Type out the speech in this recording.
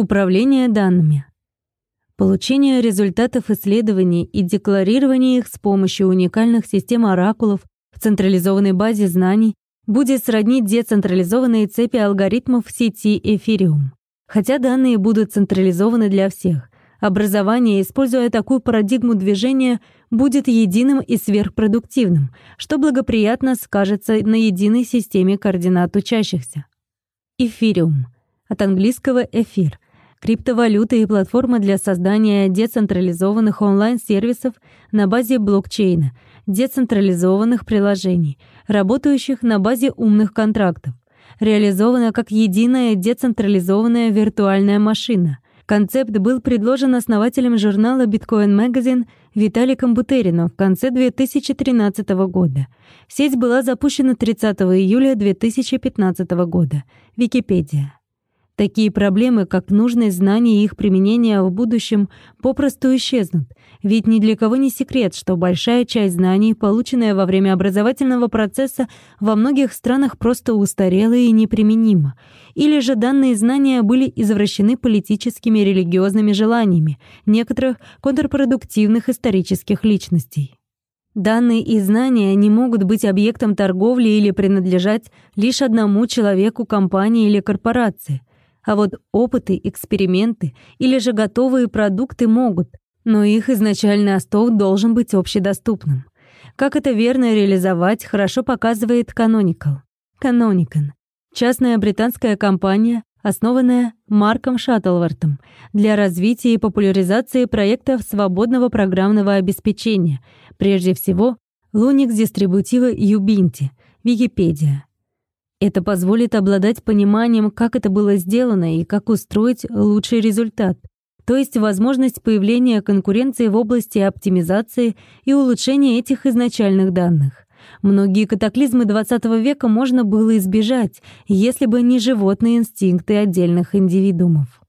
Управление данными. Получение результатов исследований и декларирование их с помощью уникальных систем оракулов в централизованной базе знаний будет сродни децентрализованной цепи алгоритмов в сети Эфириум. Хотя данные будут централизованы для всех, образование, используя такую парадигму движения, будет единым и сверхпродуктивным, что благоприятно скажется на единой системе координат учащихся. Эфириум. От английского «эфир» — криптовалюта и платформа для создания децентрализованных онлайн-сервисов на базе блокчейна, децентрализованных приложений, работающих на базе умных контрактов, реализована как единая децентрализованная виртуальная машина. Концепт был предложен основателем журнала Bitcoin Magazine Виталиком Бутериным в конце 2013 года. Сеть была запущена 30 июля 2015 года. Википедия. Такие проблемы, как нужность знаний и их применения в будущем, попросту исчезнут. Ведь ни для кого не секрет, что большая часть знаний, полученная во время образовательного процесса, во многих странах просто устарела и неприменима. Или же данные знания были извращены политическими и религиозными желаниями некоторых контрпродуктивных исторических личностей. Данные и знания не могут быть объектом торговли или принадлежать лишь одному человеку, компании или корпорации. А вот опыты, эксперименты или же готовые продукты могут, но их изначальный остов должен быть общедоступным. Как это верно реализовать, хорошо показывает Canonical. Canonican — частная британская компания, основанная Марком Шаттлвортом для развития и популяризации проектов свободного программного обеспечения, прежде всего Linux дистрибутива Ubuntu, Википедия. Это позволит обладать пониманием, как это было сделано и как устроить лучший результат, то есть возможность появления конкуренции в области оптимизации и улучшения этих изначальных данных. Многие катаклизмы XX века можно было избежать, если бы не животные инстинкты отдельных индивидуумов.